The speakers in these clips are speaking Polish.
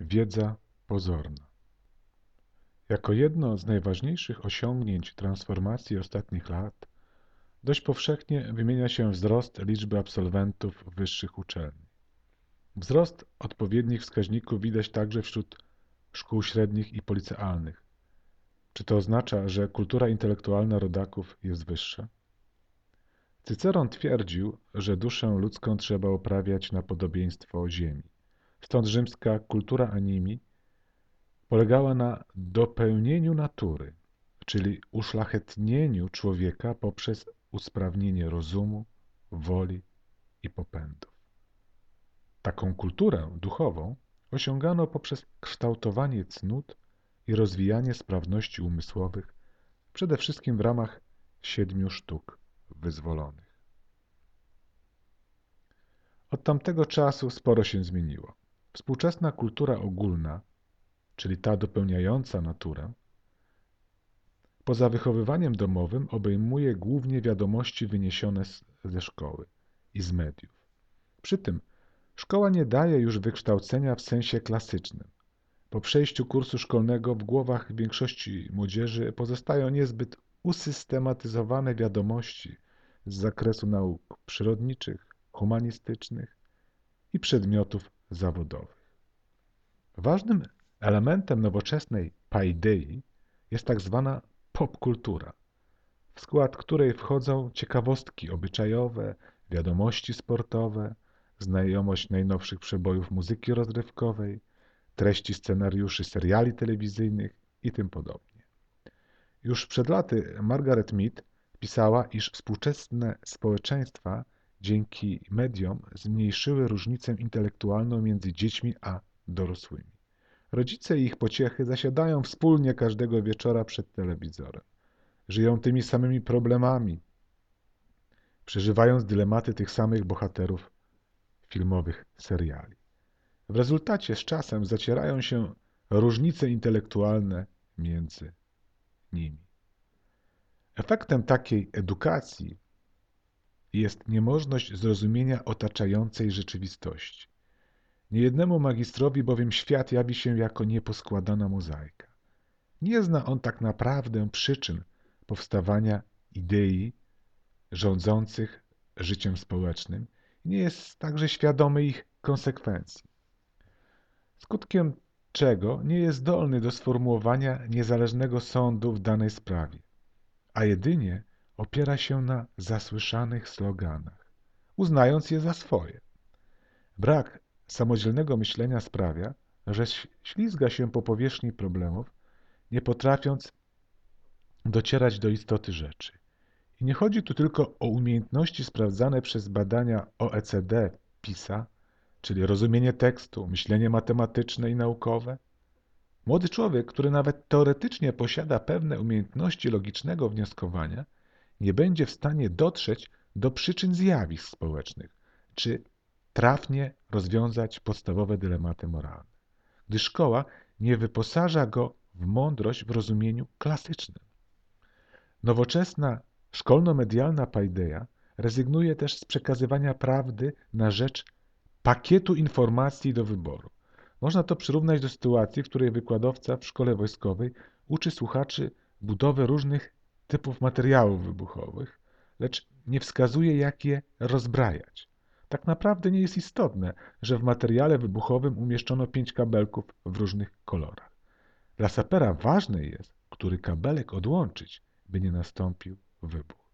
wiedza pozorna. Jako jedno z najważniejszych osiągnięć transformacji ostatnich lat dość powszechnie wymienia się wzrost liczby absolwentów wyższych uczelni. Wzrost odpowiednich wskaźników widać także wśród szkół średnich i policealnych. Czy to oznacza, że kultura intelektualna rodaków jest wyższa? Cyceron twierdził, że duszę ludzką trzeba oprawiać na podobieństwo ziemi. Stąd rzymska kultura animi polegała na dopełnieniu natury, czyli uszlachetnieniu człowieka poprzez usprawnienie rozumu, woli i popędów. Taką kulturę duchową osiągano poprzez kształtowanie cnót i rozwijanie sprawności umysłowych, przede wszystkim w ramach siedmiu sztuk wyzwolonych. Od tamtego czasu sporo się zmieniło. Współczesna kultura ogólna, czyli ta dopełniająca naturę, poza wychowywaniem domowym obejmuje głównie wiadomości wyniesione ze szkoły i z mediów. Przy tym szkoła nie daje już wykształcenia w sensie klasycznym. Po przejściu kursu szkolnego w głowach większości młodzieży pozostają niezbyt usystematyzowane wiadomości z zakresu nauk przyrodniczych, humanistycznych i przedmiotów zawodowych. Ważnym elementem nowoczesnej paidei jest tak zwana popkultura, w skład której wchodzą ciekawostki obyczajowe, wiadomości sportowe, znajomość najnowszych przebojów muzyki rozrywkowej, treści scenariuszy seriali telewizyjnych i tym podobnie. Już przed laty Margaret Mead pisała, iż współczesne społeczeństwa dzięki mediom zmniejszyły różnicę intelektualną między dziećmi a dorosłymi. Rodzice i ich pociechy zasiadają wspólnie każdego wieczora przed telewizorem. Żyją tymi samymi problemami, przeżywając dylematy tych samych bohaterów filmowych seriali. W rezultacie z czasem zacierają się różnice intelektualne między nimi. Efektem takiej edukacji jest niemożność zrozumienia otaczającej rzeczywistości. Niejednemu magistrowi bowiem świat jawi się jako nieposkładana mozaika. Nie zna on tak naprawdę przyczyn powstawania idei rządzących życiem społecznym i nie jest także świadomy ich konsekwencji. Skutkiem czego nie jest zdolny do sformułowania niezależnego sądu w danej sprawie, a jedynie opiera się na zasłyszanych sloganach, uznając je za swoje. Brak samodzielnego myślenia sprawia, że ślizga się po powierzchni problemów, nie potrafiąc docierać do istoty rzeczy. I nie chodzi tu tylko o umiejętności sprawdzane przez badania OECD, PISA, czyli rozumienie tekstu, myślenie matematyczne i naukowe. Młody człowiek, który nawet teoretycznie posiada pewne umiejętności logicznego wnioskowania, nie będzie w stanie dotrzeć do przyczyn zjawisk społecznych, czy trafnie rozwiązać podstawowe dylematy moralne, gdyż szkoła nie wyposaża go w mądrość w rozumieniu klasycznym. Nowoczesna szkolno-medialna paideia rezygnuje też z przekazywania prawdy na rzecz pakietu informacji do wyboru. Można to przyrównać do sytuacji, w której wykładowca w szkole wojskowej uczy słuchaczy budowy różnych typów materiałów wybuchowych, lecz nie wskazuje, jak je rozbrajać. Tak naprawdę nie jest istotne, że w materiale wybuchowym umieszczono pięć kabelków w różnych kolorach. Dla sapera ważne jest, który kabelek odłączyć, by nie nastąpił wybuch.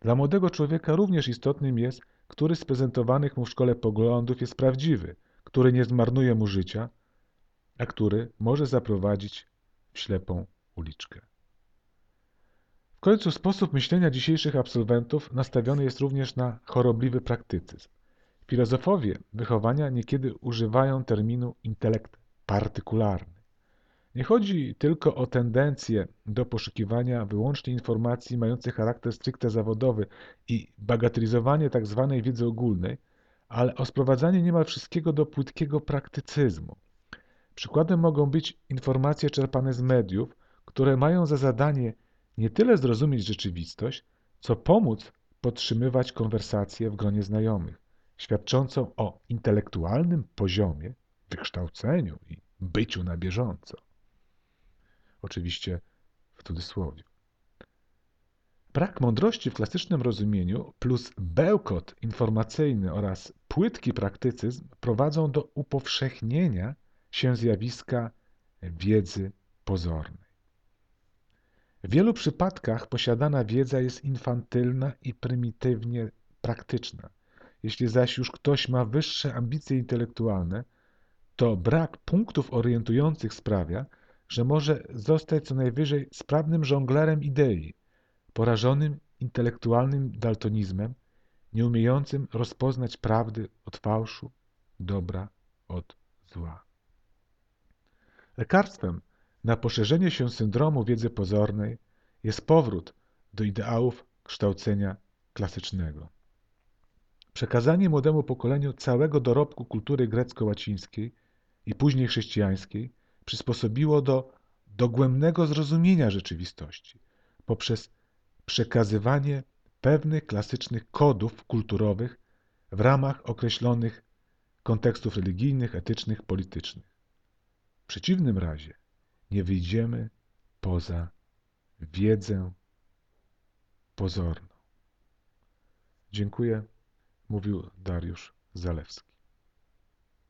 Dla młodego człowieka również istotnym jest, który z prezentowanych mu w szkole poglądów jest prawdziwy, który nie zmarnuje mu życia, a który może zaprowadzić w ślepą uliczkę. Końcu sposób myślenia dzisiejszych absolwentów nastawiony jest również na chorobliwy praktycyzm. Filozofowie wychowania niekiedy używają terminu intelekt partykularny. Nie chodzi tylko o tendencję do poszukiwania wyłącznie informacji mających charakter stricte zawodowy i bagatelizowanie tzw. Tak wiedzy ogólnej, ale o sprowadzanie niemal wszystkiego do płytkiego praktycyzmu. Przykładem mogą być informacje czerpane z mediów, które mają za zadanie nie tyle zrozumieć rzeczywistość, co pomóc podtrzymywać konwersację w gronie znajomych, świadczącą o intelektualnym poziomie wykształceniu i byciu na bieżąco. Oczywiście w cudzysłowie. Brak mądrości w klasycznym rozumieniu plus bełkot informacyjny oraz płytki praktycyzm prowadzą do upowszechnienia się zjawiska wiedzy pozornej. W wielu przypadkach posiadana wiedza jest infantylna i prymitywnie praktyczna. Jeśli zaś już ktoś ma wyższe ambicje intelektualne, to brak punktów orientujących sprawia, że może zostać co najwyżej sprawnym żonglerem idei, porażonym intelektualnym daltonizmem, nieumiejącym rozpoznać prawdy od fałszu, dobra od zła. Lekarstwem na poszerzenie się syndromu wiedzy pozornej jest powrót do ideałów kształcenia klasycznego. Przekazanie młodemu pokoleniu całego dorobku kultury grecko-łacińskiej i później chrześcijańskiej przysposobiło do dogłębnego zrozumienia rzeczywistości poprzez przekazywanie pewnych klasycznych kodów kulturowych w ramach określonych kontekstów religijnych, etycznych, politycznych. W przeciwnym razie nie wyjdziemy poza wiedzę pozorną. Dziękuję, mówił Dariusz Zalewski.